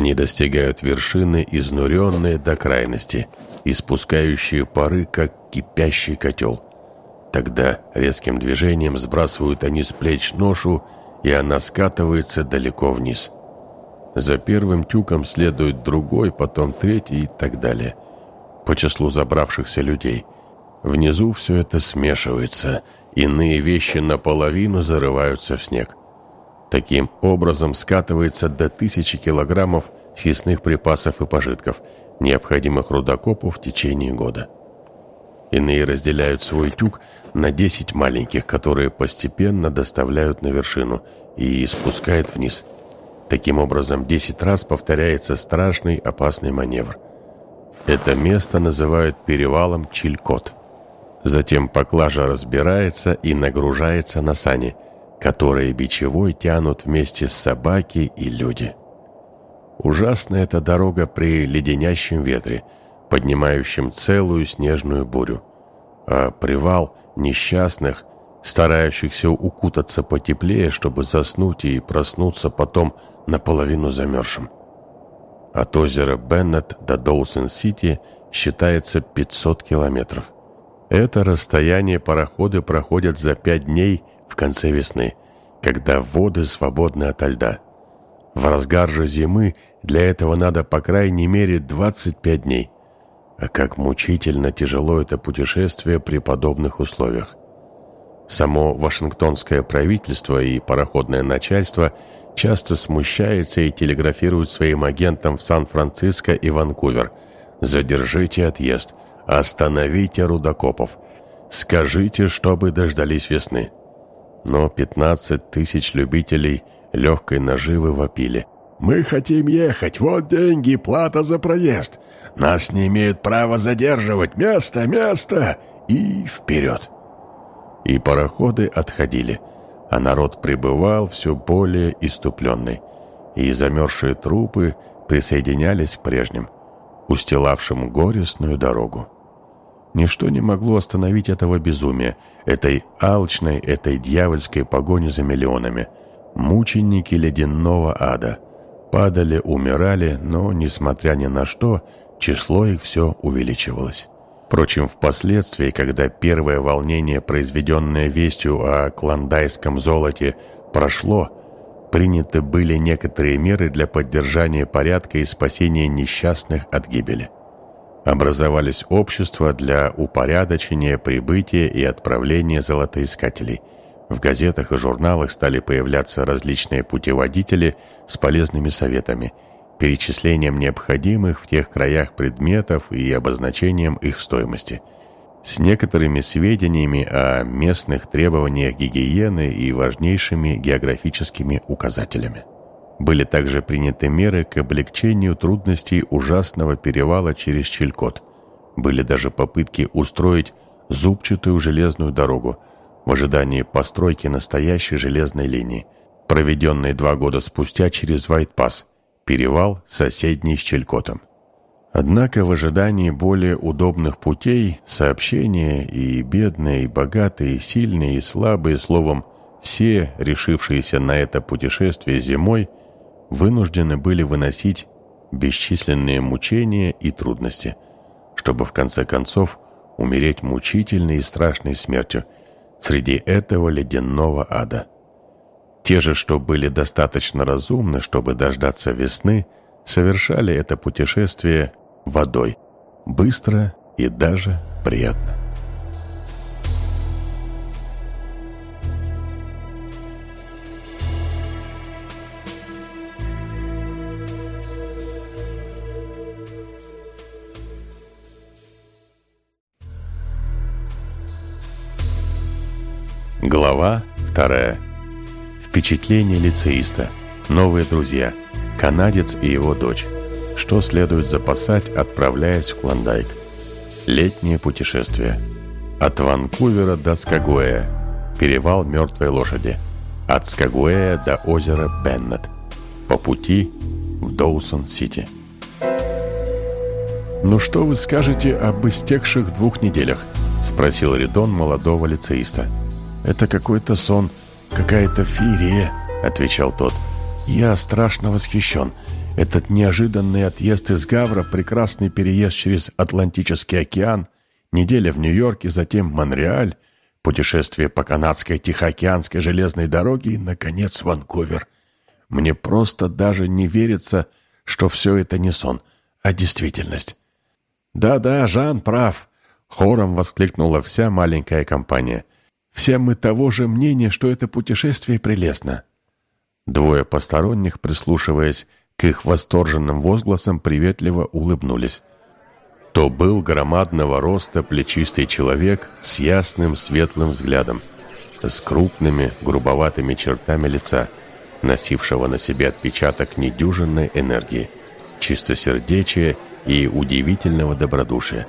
Они достигают вершины, изнуренные до крайности, испускающие пары, как кипящий котел. Тогда резким движением сбрасывают они с плеч ношу, и она скатывается далеко вниз. За первым тюком следует другой, потом третий и так далее. По числу забравшихся людей. Внизу все это смешивается, иные вещи наполовину зарываются в снег. Таким образом скатывается до тысячи килограммов съестных припасов и пожитков, необходимых рудокопу в течение года. Иные разделяют свой тюк на 10 маленьких, которые постепенно доставляют на вершину и спускают вниз. Таким образом, 10 раз повторяется страшный опасный маневр. Это место называют перевалом Чилькот. Затем поклажа разбирается и нагружается на сани, которые бичевой тянут вместе с собаки и люди. Ужасна эта дорога при леденящем ветре, поднимающем целую снежную бурю. А привал несчастных, старающихся укутаться потеплее, чтобы заснуть и проснуться потом наполовину замерзшим. От озера Беннет до Доусон-Сити считается 500 километров. Это расстояние пароходы проходят за пять дней в конце весны, когда воды свободны ото льда. В разгар же зимы для этого надо по крайней мере 25 дней. А как мучительно тяжело это путешествие при подобных условиях. Само Вашингтонское правительство и пароходное начальство часто смущается и телеграфирует своим агентам в Сан-Франциско и Ванкувер «Задержите отъезд, остановите рудокопов, скажите, чтобы дождались весны». Но 15 тысяч любителей легкой наживы вопили – мы хотим ехать, вот деньги, плата за проезд. Нас не имеют права задерживать. Место, место!» И вперед. И пароходы отходили, а народ пребывал все более иступленный. И замерзшие трупы присоединялись к прежним, устилавшим горестную дорогу. Ничто не могло остановить этого безумия, этой алчной, этой дьявольской погони за миллионами. Мученики ледяного ада — падали, умирали, но, несмотря ни на что, число их все увеличивалось. Впрочем, впоследствии, когда первое волнение, произведенное вестью о клондайском золоте, прошло, приняты были некоторые меры для поддержания порядка и спасения несчастных от гибели. Образовались общества для упорядочения прибытия и отправления золотоискателей – в газетах и журналах стали появляться различные путеводители с полезными советами, перечислением необходимых в тех краях предметов и обозначением их стоимости, с некоторыми сведениями о местных требованиях гигиены и важнейшими географическими указателями. Были также приняты меры к облегчению трудностей ужасного перевала через Челькот. Были даже попытки устроить зубчатую железную дорогу – в ожидании постройки настоящей железной линии, проведенной два года спустя через Вайтпас, перевал, соседний с Челькотом. Однако в ожидании более удобных путей сообщения и бедные, и богатые, и сильные, и слабые, словом, все, решившиеся на это путешествие зимой, вынуждены были выносить бесчисленные мучения и трудности, чтобы в конце концов умереть мучительной и страшной смертью – среди этого ледяного ада. Те же, что были достаточно разумны, чтобы дождаться весны, совершали это путешествие водой, быстро и даже приятно. Глава вторая. Впечатление лицеиста. Новые друзья. Канадец и его дочь. Что следует запасать, отправляясь в Клондайк. Летнее путешествие. От Ванкувера до Скагуэя. Перевал мертвой лошади. От Скагуэя до озера Беннет. По пути в Доусон-Сити. «Ну что вы скажете об истекших двух неделях?» — спросил Ридон молодого лицеиста. «Это какой-то сон, какая-то феерия», — отвечал тот. «Я страшно восхищен. Этот неожиданный отъезд из Гавра, прекрасный переезд через Атлантический океан, неделя в Нью-Йорке, затем Монреаль, путешествие по канадской Тихоокеанской железной дороге и, наконец, Ванкувер. Мне просто даже не верится, что все это не сон, а действительность. «Да-да, Жан прав», — хором воскликнула вся маленькая компания. «Все мы того же мнения, что это путешествие прелестно». Двое посторонних, прислушиваясь к их восторженным возгласам, приветливо улыбнулись. То был громадного роста плечистый человек с ясным светлым взглядом, с крупными грубоватыми чертами лица, носившего на себе отпечаток недюжинной энергии, чистосердечия и удивительного добродушия.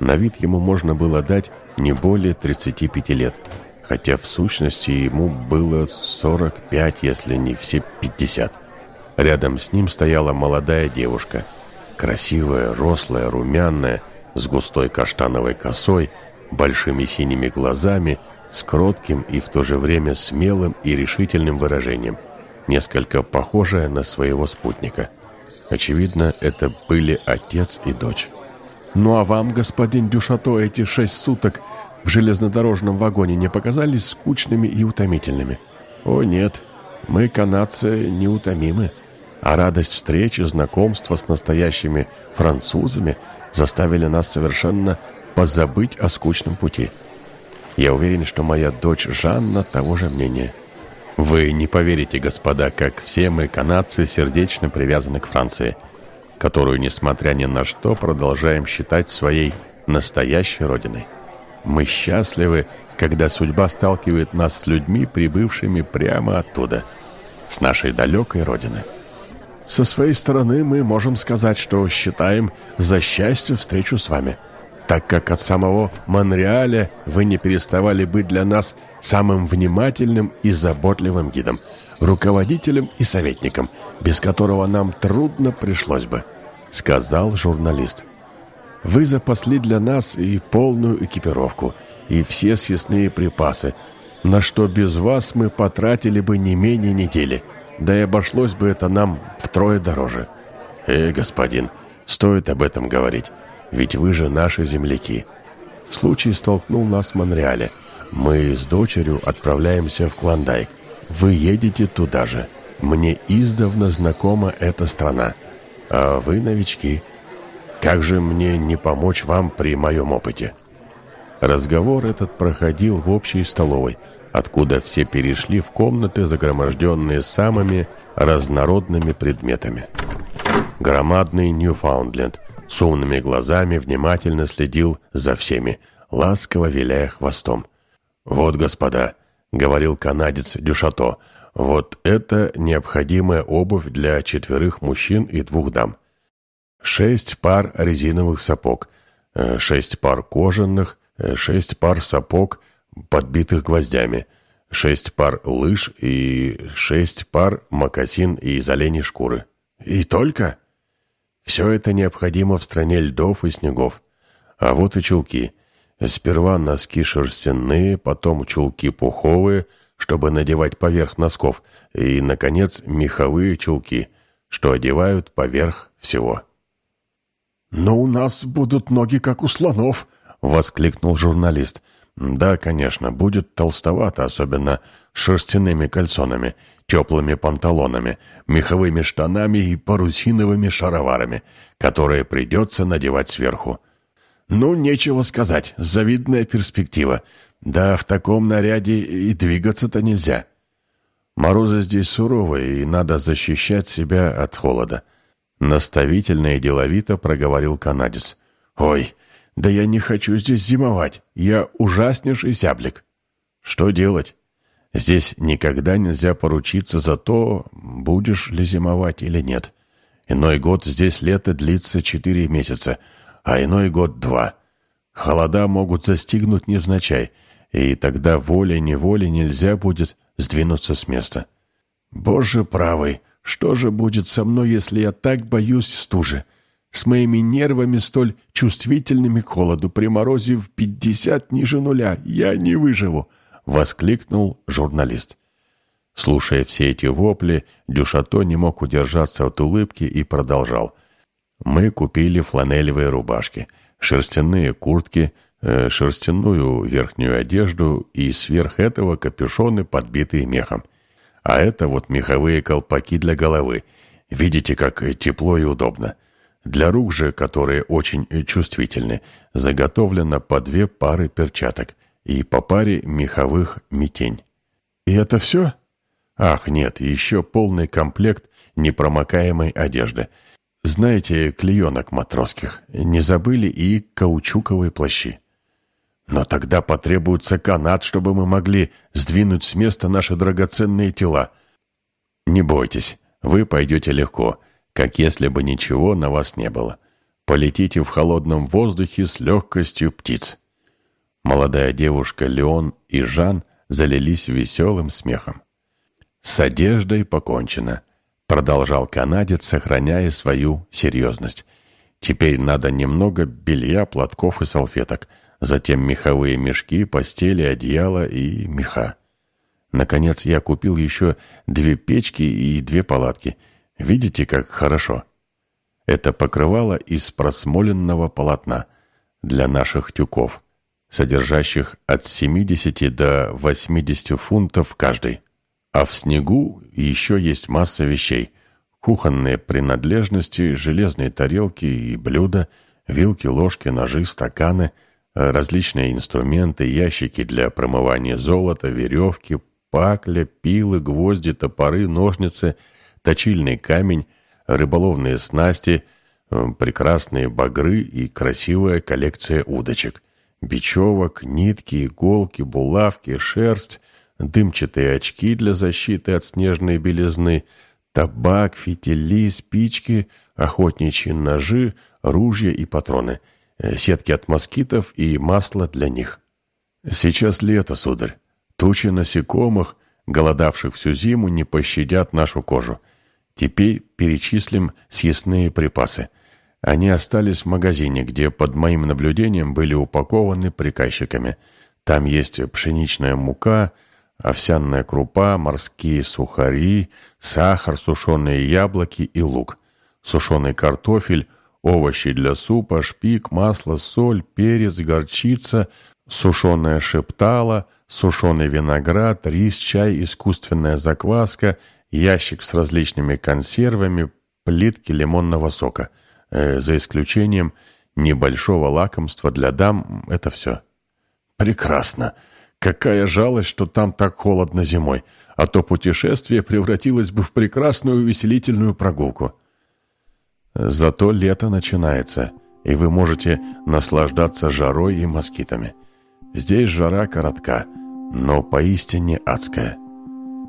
На вид ему можно было дать не более 35 лет, хотя в сущности ему было 45, если не все 50. Рядом с ним стояла молодая девушка, красивая, рослая, румяная, с густой каштановой косой, большими синими глазами, с кротким и в то же время смелым и решительным выражением, несколько похожая на своего спутника – Очевидно, это были отец и дочь. «Ну а вам, господин Дюшато, эти шесть суток в железнодорожном вагоне не показались скучными и утомительными?» «О, нет, мы, канадцы, неутомимы, а радость встречи, знакомства с настоящими французами заставили нас совершенно позабыть о скучном пути. Я уверен, что моя дочь Жанна того же мнения». Вы не поверите, господа, как все мы, канадцы, сердечно привязаны к Франции, которую, несмотря ни на что, продолжаем считать своей настоящей родиной. Мы счастливы, когда судьба сталкивает нас с людьми, прибывшими прямо оттуда, с нашей далекой родины. Со своей стороны мы можем сказать, что считаем за счастье встречу с вами, так как от самого Монреаля вы не переставали быть для нас – самым внимательным и заботливым гидом, руководителем и советником, без которого нам трудно пришлось бы», — сказал журналист. «Вы запасли для нас и полную экипировку, и все съестные припасы, на что без вас мы потратили бы не менее недели, да и обошлось бы это нам втрое дороже». «Э, господин, стоит об этом говорить, ведь вы же наши земляки». Случай столкнул нас в Монреале — мы с дочерью отправляемся в Клондайк. Вы едете туда же. Мне издавна знакома эта страна. А вы новички. Как же мне не помочь вам при моем опыте?» Разговор этот проходил в общей столовой, откуда все перешли в комнаты, загроможденные самыми разнородными предметами. Громадный Ньюфаундленд с умными глазами внимательно следил за всеми, ласково виляя хвостом. «Вот, господа», — говорил канадец Дюшато, — «вот это необходимая обувь для четверых мужчин и двух дам. Шесть пар резиновых сапог, э, шесть пар кожаных, э, шесть пар сапог, подбитых гвоздями, шесть пар лыж и шесть пар мокасин из оленей шкуры. И только? Все это необходимо в стране льдов и снегов. А вот и чулки — Сперва носки шерстяные, потом чулки пуховые, чтобы надевать поверх носков, и, наконец, меховые чулки, что одевают поверх всего. «Но у нас будут ноги, как у слонов!» — воскликнул журналист. «Да, конечно, будет толстовато, особенно шерстяными кальсонами, теплыми панталонами, меховыми штанами и парусиновыми шароварами, которые придется надевать сверху. Ну, нечего сказать, завидная перспектива. Да в таком наряде и двигаться-то нельзя. Морозы здесь суровые, и надо защищать себя от холода. Наставительно и деловито проговорил канадец. «Ой, да я не хочу здесь зимовать. Я ужаснейший зяблик». «Что делать? Здесь никогда нельзя поручиться за то, будешь ли зимовать или нет. Иной год здесь лето длится четыре месяца — а иной год два. Холода могут застигнуть невзначай, и тогда волей-неволей нельзя будет сдвинуться с места. Боже правый, что же будет со мной, если я так боюсь стужи? С моими нервами столь чувствительными к холоду при морозе в пятьдесят ниже нуля я не выживу, — воскликнул журналист. Слушая все эти вопли, Дюшато не мог удержаться от улыбки и продолжал. «Мы купили фланелевые рубашки, шерстяные куртки, шерстяную верхнюю одежду и сверх этого капюшоны, подбитые мехом. А это вот меховые колпаки для головы. Видите, как тепло и удобно. Для рук же, которые очень чувствительны, заготовлено по две пары перчаток и по паре меховых метень. И это все? Ах, нет, еще полный комплект непромокаемой одежды. Знаете, клеенок матросских. Не забыли и каучуковые плащи. Но тогда потребуется канат, чтобы мы могли сдвинуть с места наши драгоценные тела. Не бойтесь, вы пойдете легко, как если бы ничего на вас не было. Полетите в холодном воздухе с легкостью птиц. Молодая девушка Леон и Жан залились веселым смехом. «С одеждой покончено», — продолжал канадец, сохраняя свою серьезность. «Теперь надо немного белья, платков и салфеток» затем меховые мешки, постели, одеяло и меха. Наконец я купил еще две печки и две палатки. Видите, как хорошо? Это покрывало из просмоленного полотна для наших тюков, содержащих от 70 до 80 фунтов каждый. А в снегу еще есть масса вещей. Кухонные принадлежности, железные тарелки и блюда, вилки, ложки, ножи, стаканы – различные инструменты, ящики для промывания золота, веревки, пакля, пилы, гвозди, топоры, ножницы, точильный камень, рыболовные снасти, э, прекрасные багры и красивая коллекция удочек, бечевок, нитки, иголки, булавки, шерсть, дымчатые очки для защиты от снежной белизны, табак, фитили, спички, охотничьи ножи, ружья и патроны – сетки от москитов и масло для них. Сейчас лето, сударь. Тучи насекомых, голодавших всю зиму, не пощадят нашу кожу. Теперь перечислим съестные припасы. Они остались в магазине, где под моим наблюдением были упакованы приказчиками. Там есть пшеничная мука, овсяная крупа, морские сухари, сахар, сушеные яблоки и лук, сушеный картофель, овощи для супа, шпик, масло, соль, перец, горчица, сушеная шептала, сушеный виноград, рис, чай, искусственная закваска, ящик с различными консервами, плитки лимонного сока. Э, за исключением небольшого лакомства для дам, это все. Прекрасно. Какая жалость, что там так холодно зимой, а то путешествие превратилось бы в прекрасную увеселительную прогулку. Зато лето начинается, и вы можете наслаждаться жарой и москитами. Здесь жара коротка, но поистине адская.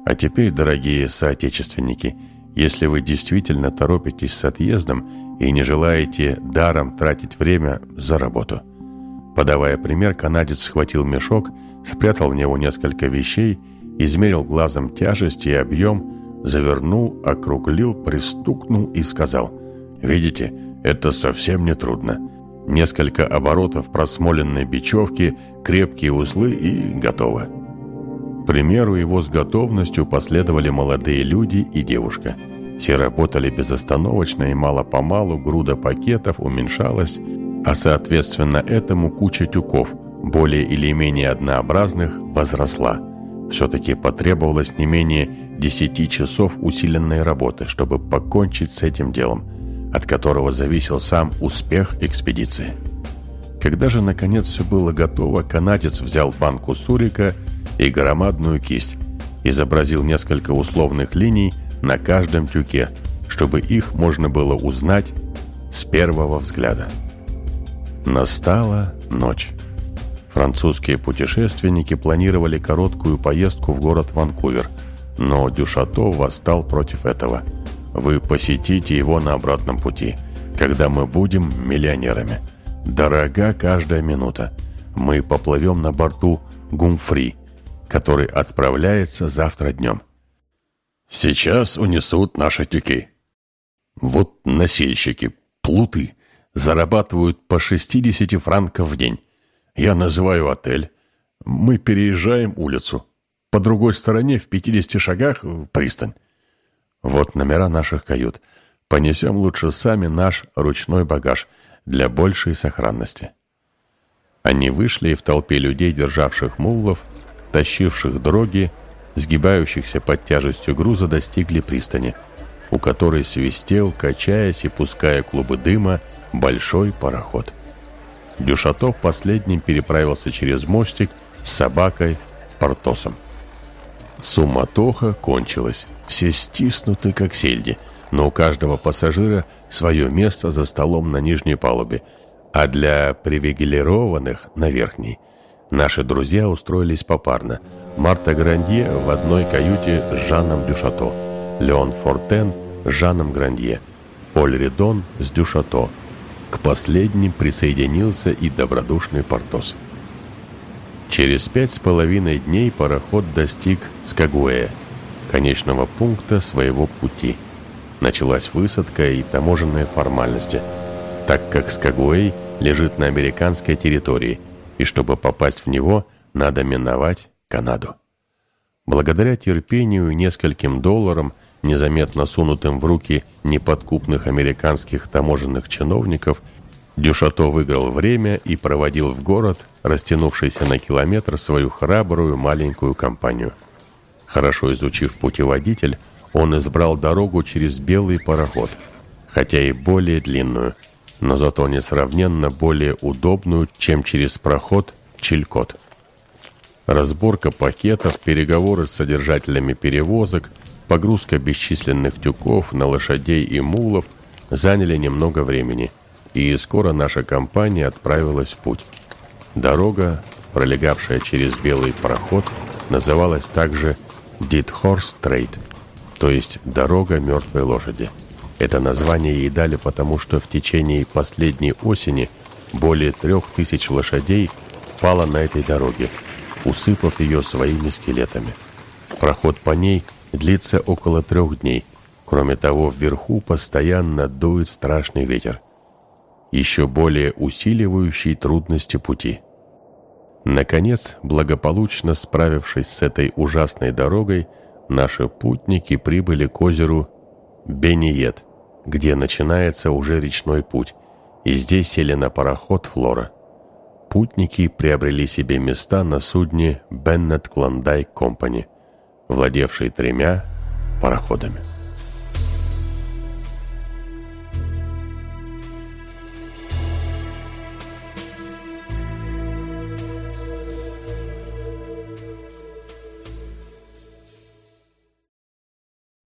А теперь, дорогие соотечественники, если вы действительно торопитесь с отъездом и не желаете даром тратить время за работу. Подавая пример, канадец схватил мешок, спрятал в него несколько вещей, измерил глазом тяжесть и объем, завернул, округлил, пристукнул и сказал – Видите, это совсем не трудно. Несколько оборотов просмоленной бечевки, крепкие узлы и готово. К примеру его с готовностью последовали молодые люди и девушка. Все работали безостановочно и мало-помалу груда пакетов уменьшалась, а соответственно этому куча тюков, более или менее однообразных, возросла. Все-таки потребовалось не менее 10 часов усиленной работы, чтобы покончить с этим делом – от которого зависел сам успех экспедиции. Когда же, наконец, все было готово, канадец взял банку сурика и громадную кисть, изобразил несколько условных линий на каждом тюке, чтобы их можно было узнать с первого взгляда. Настала ночь. Французские путешественники планировали короткую поездку в город Ванкувер, но Дюшато восстал против этого – вы посетите его на обратном пути, когда мы будем миллионерами. Дорога каждая минута. Мы поплывем на борту Гумфри, который отправляется завтра днем. Сейчас унесут наши тюки. Вот носильщики, плуты, зарабатывают по 60 франков в день. Я называю отель. Мы переезжаем улицу. По другой стороне, в 50 шагах, пристань. Вот номера наших кают. Понесем лучше сами наш ручной багаж для большей сохранности. Они вышли и в толпе людей, державших муллов, тащивших дроги, сгибающихся под тяжестью груза, достигли пристани, у которой свистел, качаясь и пуская клубы дыма, большой пароход. Дюшатов последним переправился через мостик с собакой Портосом. Суматоха кончилась. Все стиснуты, как сельди, но у каждого пассажира свое место за столом на нижней палубе, а для привилегированных — на верхней. Наши друзья устроились попарно. Марта Грандье в одной каюте с Жаном Дюшато, Леон Фортен с Жаном Грандье, Поль Редон с Дюшато. К последним присоединился и добродушный Портос. Через пять с половиной дней пароход достиг Скагуэя, конечного пункта своего пути. Началась высадка и таможенные формальности, так как Скагуэй лежит на американской территории, и чтобы попасть в него, надо миновать Канаду. Благодаря терпению и нескольким долларам, незаметно сунутым в руки неподкупных американских таможенных чиновников, Дюшато выиграл время и проводил в город, растянувшийся на километр, свою храбрую маленькую компанию. Хорошо изучив путеводитель, он избрал дорогу через белый пароход, хотя и более длинную, но зато несравненно более удобную, чем через проход Чилькот. Разборка пакетов, переговоры с содержателями перевозок, погрузка бесчисленных тюков на лошадей и мулов заняли немного времени – и скоро наша компания отправилась в путь. Дорога, пролегавшая через белый пароход, называлась также «Dead Horse Trade», то есть «Дорога мертвой лошади». Это название ей дали потому, что в течение последней осени более трех тысяч лошадей пало на этой дороге, усыпав ее своими скелетами. Проход по ней длится около трех дней. Кроме того, вверху постоянно дует страшный ветер еще более усиливающий трудности пути. Наконец, благополучно справившись с этой ужасной дорогой, наши путники прибыли к озеру Бениет, где начинается уже речной путь, и здесь сели на пароход «Флора». Путники приобрели себе места на судне «Беннет Клондайк Компани», владевшей тремя пароходами.